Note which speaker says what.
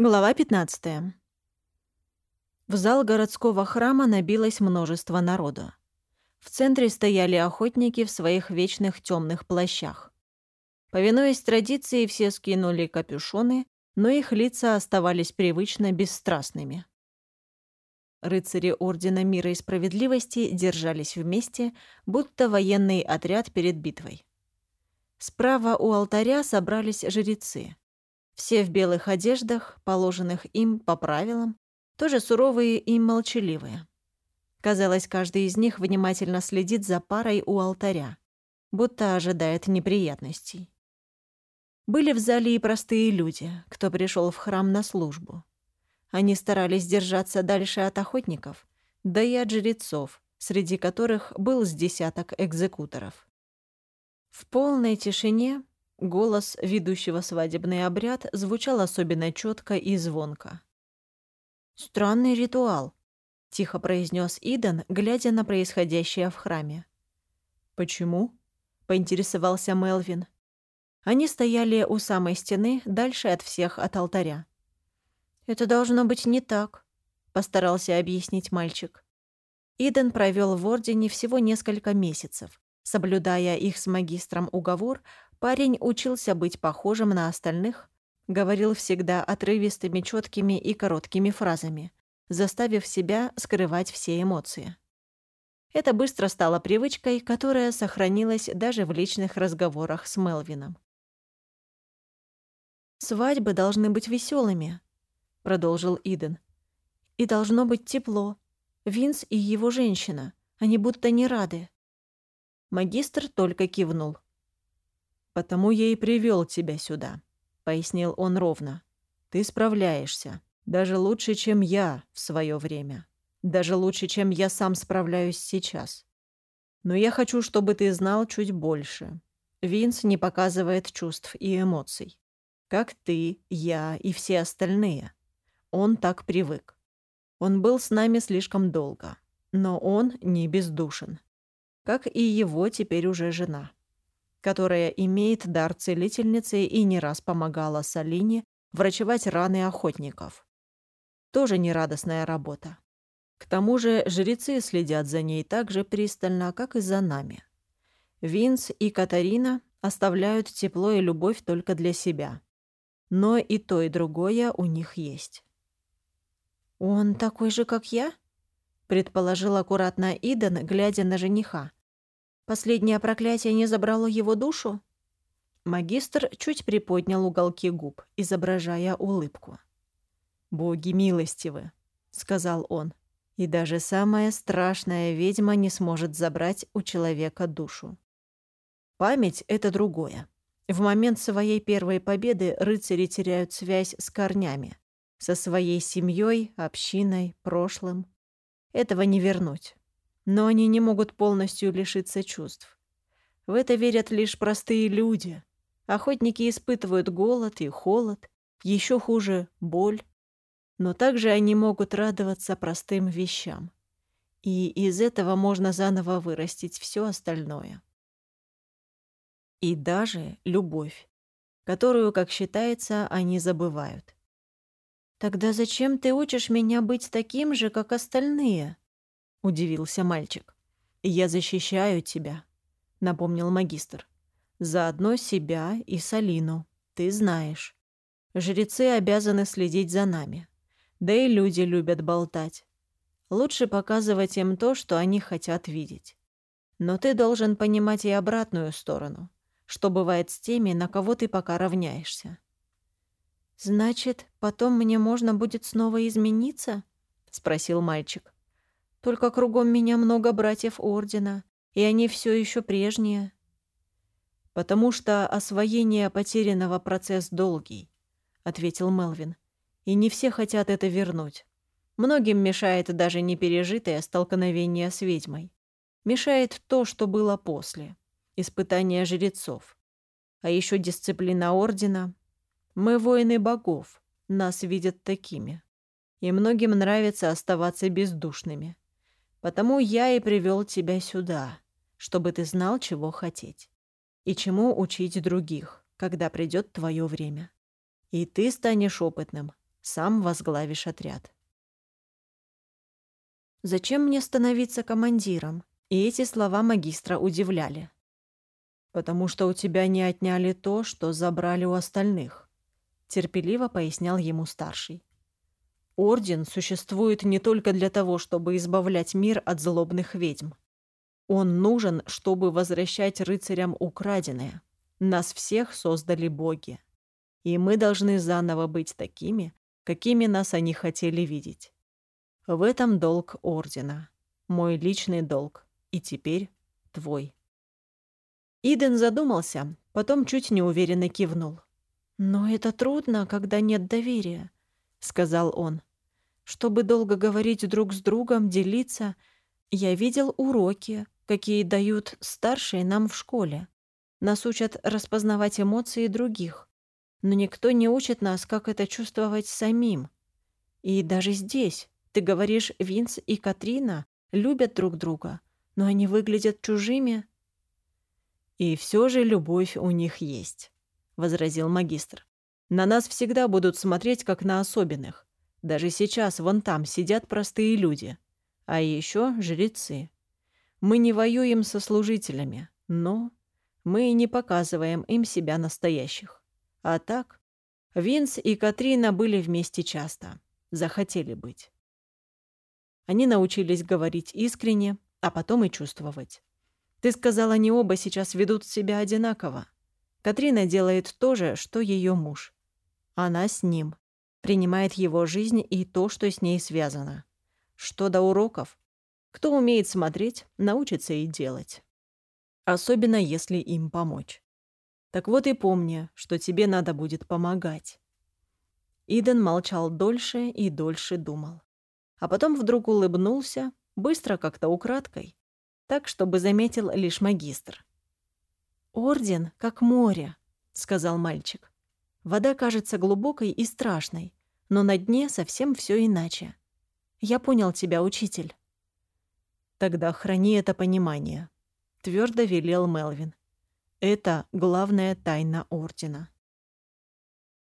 Speaker 1: Глава 15. В зал городского храма набилось множество народа. В центре стояли охотники в своих вечных темных плащах. Повинуясь традиции, все скинули капюшоны, но их лица оставались привычно бесстрастными. Рыцари Ордена Мира и Справедливости держались вместе, будто военный отряд перед битвой. Справа у алтаря собрались жрецы. Все в белых одеждах, положенных им по правилам, тоже суровые и молчаливые. Казалось, каждый из них внимательно следит за парой у алтаря, будто ожидает неприятностей. Были в зале и простые люди, кто пришел в храм на службу. Они старались держаться дальше от охотников, да и от жрецов, среди которых был с десяток экзекуторов. В полной тишине Голос ведущего свадебный обряд звучал особенно четко и звонко. «Странный ритуал», — тихо произнес Иден, глядя на происходящее в храме. «Почему?» — поинтересовался Мелвин. Они стояли у самой стены, дальше от всех от алтаря. «Это должно быть не так», — постарался объяснить мальчик. Иден провел в Ордене всего несколько месяцев, соблюдая их с магистром уговор Парень учился быть похожим на остальных, говорил всегда отрывистыми, четкими и короткими фразами, заставив себя скрывать все эмоции. Это быстро стало привычкой, которая сохранилась даже в личных разговорах с Мелвином. «Свадьбы должны быть веселыми, продолжил Иден. «И должно быть тепло. Винс и его женщина, они будто не рады». Магистр только кивнул. «Потому я и привел тебя сюда», — пояснил он ровно. «Ты справляешься. Даже лучше, чем я в свое время. Даже лучше, чем я сам справляюсь сейчас. Но я хочу, чтобы ты знал чуть больше. Винс не показывает чувств и эмоций. Как ты, я и все остальные. Он так привык. Он был с нами слишком долго. Но он не бездушен. Как и его теперь уже жена которая имеет дар целительницы и не раз помогала Салине врачевать раны охотников. Тоже нерадостная работа. К тому же жрецы следят за ней так же пристально, как и за нами. Винс и Катарина оставляют тепло и любовь только для себя. Но и то, и другое у них есть. «Он такой же, как я?» — предположил аккуратно Иден, глядя на жениха. Последнее проклятие не забрало его душу? Магистр чуть приподнял уголки губ, изображая улыбку. «Боги милостивы», — сказал он, — «и даже самая страшная ведьма не сможет забрать у человека душу. Память — это другое. В момент своей первой победы рыцари теряют связь с корнями, со своей семьей, общиной, прошлым. Этого не вернуть но они не могут полностью лишиться чувств. В это верят лишь простые люди. Охотники испытывают голод и холод, еще хуже — боль. Но также они могут радоваться простым вещам. И из этого можно заново вырастить все остальное. И даже любовь, которую, как считается, они забывают. «Тогда зачем ты учишь меня быть таким же, как остальные?» — удивился мальчик. «Я защищаю тебя», — напомнил магистр. «Заодно себя и Салину, ты знаешь. Жрецы обязаны следить за нами. Да и люди любят болтать. Лучше показывать им то, что они хотят видеть. Но ты должен понимать и обратную сторону, что бывает с теми, на кого ты пока равняешься». «Значит, потом мне можно будет снова измениться?» — спросил мальчик. Только кругом меня много братьев Ордена, и они все еще прежние. «Потому что освоение потерянного процесс долгий», — ответил Мелвин. «И не все хотят это вернуть. Многим мешает даже не пережитое столкновение с ведьмой. Мешает то, что было после. Испытание жрецов. А еще дисциплина Ордена. Мы воины богов. Нас видят такими. И многим нравится оставаться бездушными. Потому я и привел тебя сюда, чтобы ты знал, чего хотеть. И чему учить других, когда придет твое время. И ты станешь опытным, Сам возглавишь отряд. Зачем мне становиться командиром? И эти слова магистра удивляли. «Потому что у тебя не отняли то, что забрали у остальных», — терпеливо пояснял ему старший. «Орден существует не только для того, чтобы избавлять мир от злобных ведьм. Он нужен, чтобы возвращать рыцарям украденное. Нас всех создали боги. И мы должны заново быть такими, какими нас они хотели видеть. В этом долг Ордена. Мой личный долг. И теперь твой. Иден задумался, потом чуть неуверенно кивнул. «Но это трудно, когда нет доверия», — сказал он. «Чтобы долго говорить друг с другом, делиться, я видел уроки, какие дают старшие нам в школе. Нас учат распознавать эмоции других, но никто не учит нас, как это чувствовать самим. И даже здесь, ты говоришь, Винс и Катрина любят друг друга, но они выглядят чужими. И все же любовь у них есть, возразил магистр. На нас всегда будут смотреть как на особенных. Даже сейчас вон там сидят простые люди, а еще жрецы. Мы не воюем со служителями, но мы не показываем им себя настоящих. А так, Винс и Катрина были вместе часто, захотели быть. Они научились говорить искренне, а потом и чувствовать. Ты сказала, они оба сейчас ведут себя одинаково. Катрина делает то же, что ее муж. Она с ним. Принимает его жизнь и то, что с ней связано. Что до уроков? Кто умеет смотреть, научится и делать. Особенно, если им помочь. Так вот и помни, что тебе надо будет помогать. Иден молчал дольше и дольше думал а потом вдруг улыбнулся, быстро как-то украдкой, так, чтобы заметил лишь магистр. «Орден, как море», — сказал мальчик. «Вода кажется глубокой и страшной, но на дне совсем все иначе. Я понял тебя, учитель». «Тогда храни это понимание», — твердо велел Мелвин. «Это главная тайна Ордена».